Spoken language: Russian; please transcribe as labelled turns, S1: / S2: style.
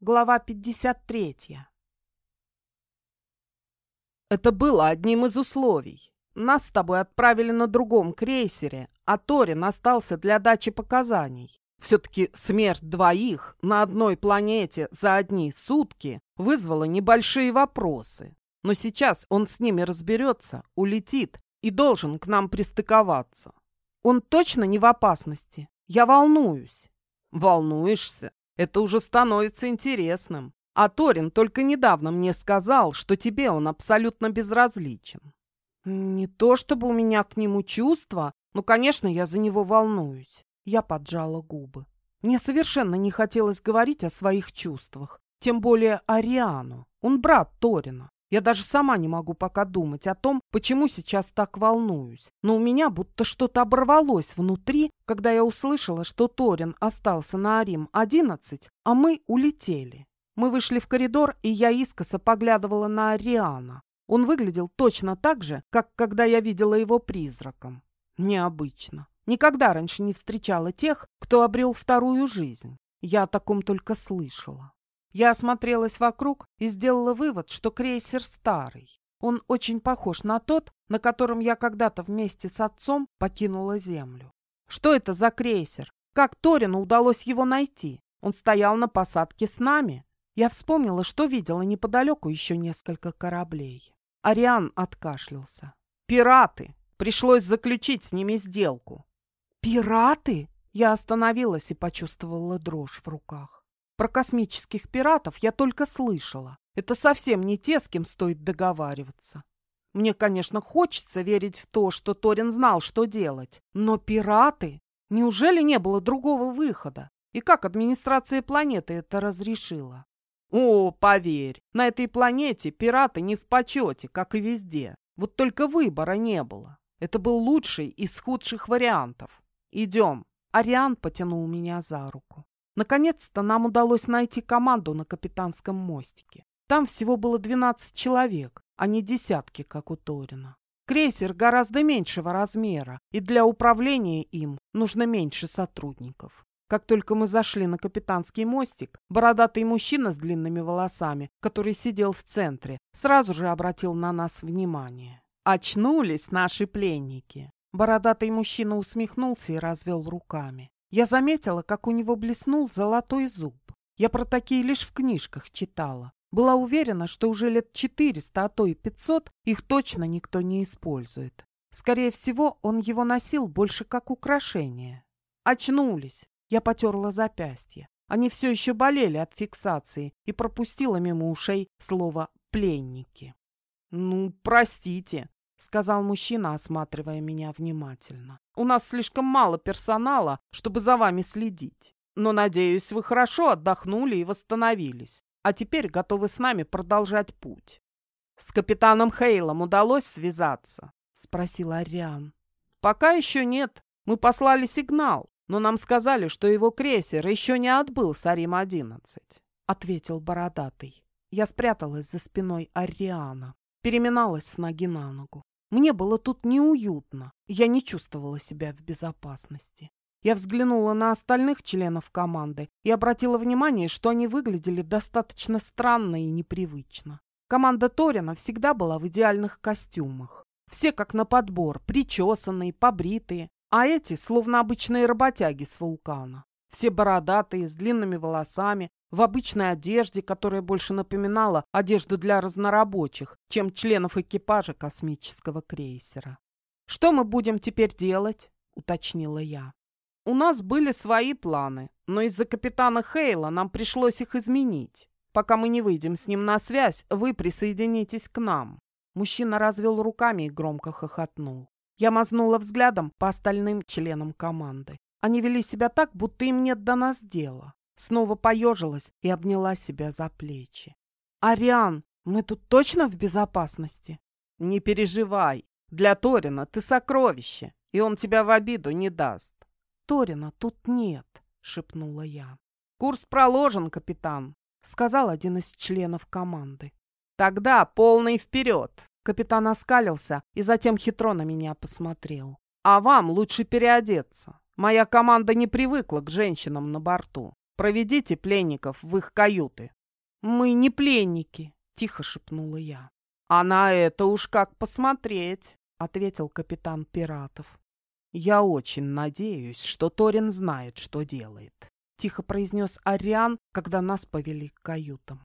S1: Глава 53.
S2: Это было одним из условий. Нас с тобой отправили на другом крейсере, а Торин остался для дачи показаний. Все-таки смерть двоих на одной планете за одни сутки вызвала небольшие вопросы. Но сейчас он с ними разберется, улетит и должен к нам пристыковаться.
S1: Он точно не в опасности? Я волнуюсь.
S2: Волнуешься? Это уже становится интересным. А Торин только недавно мне сказал, что тебе он абсолютно безразличен.
S1: Не то чтобы у меня к нему чувства, но, конечно, я за него волнуюсь. Я поджала губы. Мне совершенно не хотелось говорить о своих чувствах, тем более Ариану. Он брат Торина. Я даже сама не могу пока думать о том, почему сейчас так волнуюсь. Но у меня будто что-то оборвалось внутри, когда я услышала, что Торин остался на Арим-11, а мы улетели. Мы вышли в коридор, и я искоса поглядывала на Ариана. Он выглядел точно так же, как когда я видела его призраком. Необычно. Никогда раньше не встречала тех, кто обрел вторую жизнь. Я о таком только слышала. Я осмотрелась вокруг и сделала вывод, что крейсер старый. Он очень похож на тот, на котором я когда-то вместе с отцом покинула Землю. Что это за крейсер? Как Торину удалось его найти? Он стоял на посадке с нами. Я вспомнила, что видела неподалеку еще несколько кораблей. Ариан откашлялся.
S2: «Пираты! Пришлось заключить с ними сделку».
S1: «Пираты?» Я остановилась и почувствовала дрожь в руках. Про космических пиратов я только слышала. Это совсем не те, с кем стоит договариваться. Мне, конечно, хочется верить в то, что Торин знал, что делать. Но пираты? Неужели не было другого выхода? И как администрация планеты это разрешила?
S2: О, поверь, на этой планете пираты не в почете, как и везде. Вот только выбора не было. Это был лучший из худших вариантов. Идем.
S1: Ариан потянул меня за руку. Наконец-то нам удалось найти команду на капитанском мостике. Там всего было 12 человек, а не десятки, как у Торина. Крейсер гораздо меньшего размера, и для управления им нужно меньше сотрудников. Как только мы зашли на капитанский мостик, бородатый мужчина с длинными волосами, который сидел в центре, сразу же обратил на нас внимание.
S2: «Очнулись наши пленники!»
S1: Бородатый мужчина усмехнулся и развел руками. Я заметила, как у него блеснул золотой зуб. Я про такие лишь в книжках читала. Была уверена, что уже лет 400, а то и 500 их точно никто не использует. Скорее всего, он его носил больше как украшение. Очнулись. Я потерла запястье. Они все еще болели от фиксации и пропустила мимо ушей слово «пленники».
S2: «Ну, простите», —
S1: сказал мужчина, осматривая меня внимательно.
S2: «У нас слишком мало персонала, чтобы за вами следить. Но, надеюсь, вы хорошо отдохнули и восстановились, а теперь готовы с нами продолжать путь». «С капитаном Хейлом удалось связаться?» — спросил Ариан. «Пока еще нет. Мы послали сигнал, но нам сказали, что его крейсер еще не отбыл с Арим-11», — ответил Бородатый. Я спряталась за спиной Ариана, переминалась с ноги на ногу. Мне было тут неуютно, я не чувствовала себя в безопасности. Я взглянула на остальных членов команды и обратила внимание, что они выглядели достаточно странно и непривычно. Команда Торина всегда была в идеальных костюмах. Все как на подбор, причесанные, побритые, а эти словно обычные работяги с вулкана. Все бородатые, с длинными волосами, в обычной одежде, которая больше напоминала одежду для разнорабочих, чем членов экипажа космического крейсера. «Что мы будем теперь делать?» — уточнила я. «У нас были свои планы, но из-за капитана Хейла нам пришлось их изменить. Пока мы не выйдем с ним на связь, вы присоединитесь к нам». Мужчина развел руками и громко хохотнул. Я мазнула взглядом по остальным членам команды. Они вели себя так, будто им нет до нас дела. Снова поежилась и обняла себя за плечи. «Ариан, мы тут точно в безопасности?» «Не переживай. Для Торина ты сокровище, и он тебя в обиду не даст». «Торина тут нет», — шепнула я. «Курс проложен, капитан», — сказал один из членов команды. «Тогда полный вперед!» Капитан оскалился и затем хитро на меня посмотрел. «А вам лучше переодеться. Моя команда не привыкла к женщинам на борту. Проведите пленников в их каюты».
S1: «Мы не пленники», — тихо шепнула я.
S2: «А на это уж как посмотреть», — ответил капитан пиратов. «Я очень надеюсь, что Торин знает, что делает», — тихо произнес Ариан, когда нас повели к каютам.